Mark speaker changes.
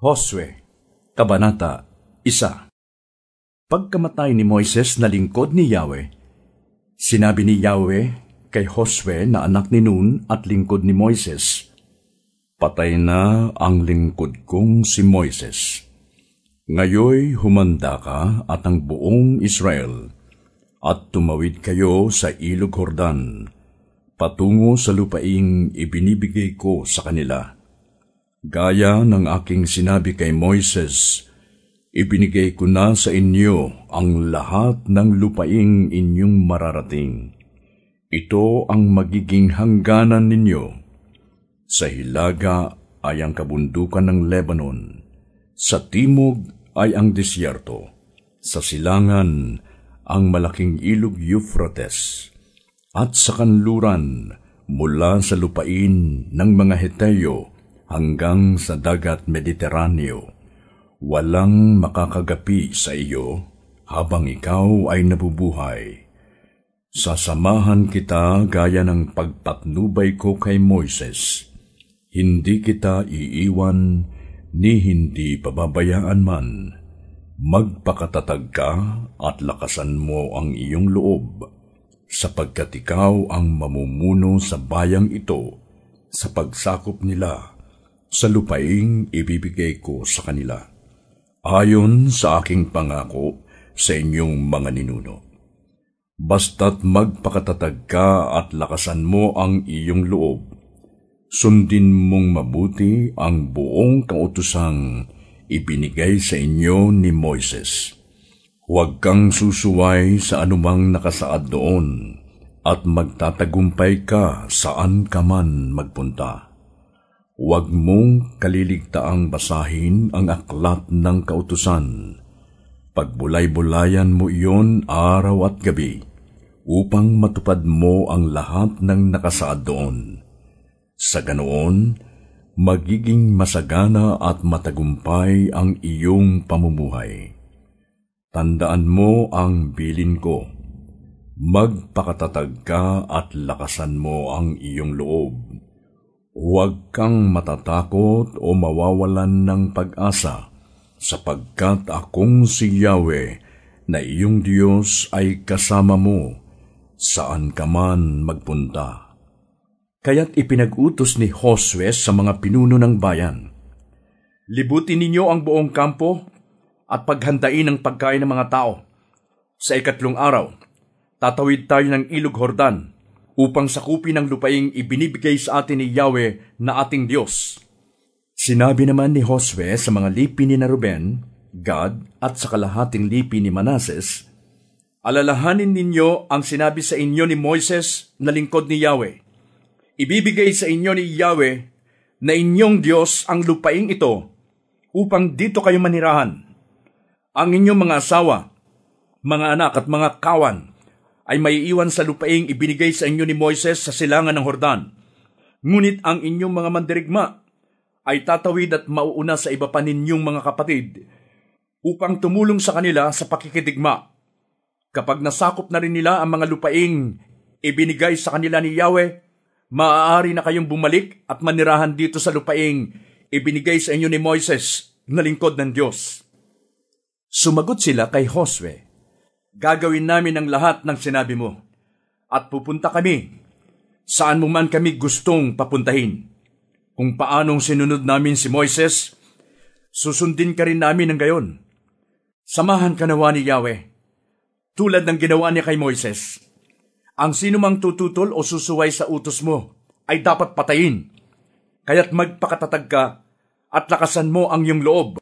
Speaker 1: Josue, Kabanata, Isa Pagkamatay ni Moises na lingkod ni Yahweh, sinabi ni Yahweh kay Josue na anak ni Nun at lingkod ni Moises, Patay na ang lingkod kong si Moises. Ngayoy humanda ka at ang buong Israel, at tumawid kayo sa ilog Hordan, patungo sa lupaing ibinibigay ko sa kanila Gaya ng aking sinabi kay Moises, ibinigay ko na sa inyo ang lahat ng lupaing inyong mararating. Ito ang magiging hangganan ninyo. Sa hilaga ay ang kabundukan ng Lebanon. Sa timog ay ang disyerto. Sa silangan ang malaking ilog Euphrates. At sa kanluran mula sa lupain ng mga Heteyo hanggang sa dagat Mediteraneo. Walang makakagapi sa iyo habang ikaw ay nabubuhay. Sasamahan kita gaya ng pagpatnubay ko kay Moises. Hindi kita iiwan ni hindi pababayaan man. Magpakatatag ka at lakasan mo ang iyong loob, sapagkat ikaw ang mamumuno sa bayang ito sa pagsakop nila sa lupaing ibibigay ko sa kanila, ayon sa aking pangako sa inyong mga ninuno. Basta't magpakatatag ka at lakasan mo ang iyong loob, sundin mong mabuti ang buong kautusang ibinigay sa inyo ni Moises. Huwag kang susuway sa anumang nakasaad doon at magtatagumpay ka saan ka man magpunta Huwag mong kaliligtaang basahin ang aklat ng kautusan. Pagbulay-bulayan mo iyon araw at gabi, upang matupad mo ang lahat ng nakasaad doon. Sa ganoon, magiging masagana at matagumpay ang iyong pamumuhay. Tandaan mo ang bilin ko. Magpakatatag ka at lakasan mo ang iyong loob Huwag kang matatakot o mawawalan ng pag-asa, sapagkat akong si Yahweh na iyong Diyos ay kasama mo, saan ka man magpunta.
Speaker 2: Kaya't ipinag-utos ni Josue sa mga pinuno ng bayan. Libutin ninyo ang buong kampo at paghandain ang pagkain ng mga tao. Sa ikatlong araw, tatawid tayo ng ilog Hordan upang sakupin ang lupaing ibinibigay sa atin ni Yahweh na ating Diyos.
Speaker 1: Sinabi naman ni Josue sa mga lipi ni na Ruben, Gad at sa kalahating lipi ni Manases,
Speaker 2: Alalahanin ninyo ang sinabi sa inyo ni Moises na lingkod ni Yahweh. Ibibigay sa inyo ni Yahweh na inyong Diyos ang lupaing ito upang dito kayo manirahan. Ang inyong mga asawa, mga anak at mga kawan ay maiiwan sa lupaing ibinigay sa inyo ni Moises sa silangan ng Hordan. Ngunit ang inyong mga mandirigma ay tatawid at mauuna sa iba pa ninyong mga kapatid upang tumulong sa kanila sa pakikidigma. Kapag nasakop na rin nila ang mga lupaing ibinigay sa kanila ni Yahweh, maaari na kayong bumalik at manirahan dito sa lupaing ibinigay sa inyo ni Moises na lingkod ng Diyos.
Speaker 1: Sumagot sila kay Josue,
Speaker 2: Gagawin namin ang lahat ng sinabi mo. At pupunta kami saan mo man kami gustong papuntahin. Kung paanong sinunod namin si Moises, susundin ka rin namin ng gayon. Samahan ka nawa ni Yahweh, tulad ng ginawa niya kay Moises. Ang sinumang tututol o susuway sa utos mo ay dapat patayin. Kaya't magpakatatag ka at lakasan mo ang iyong loob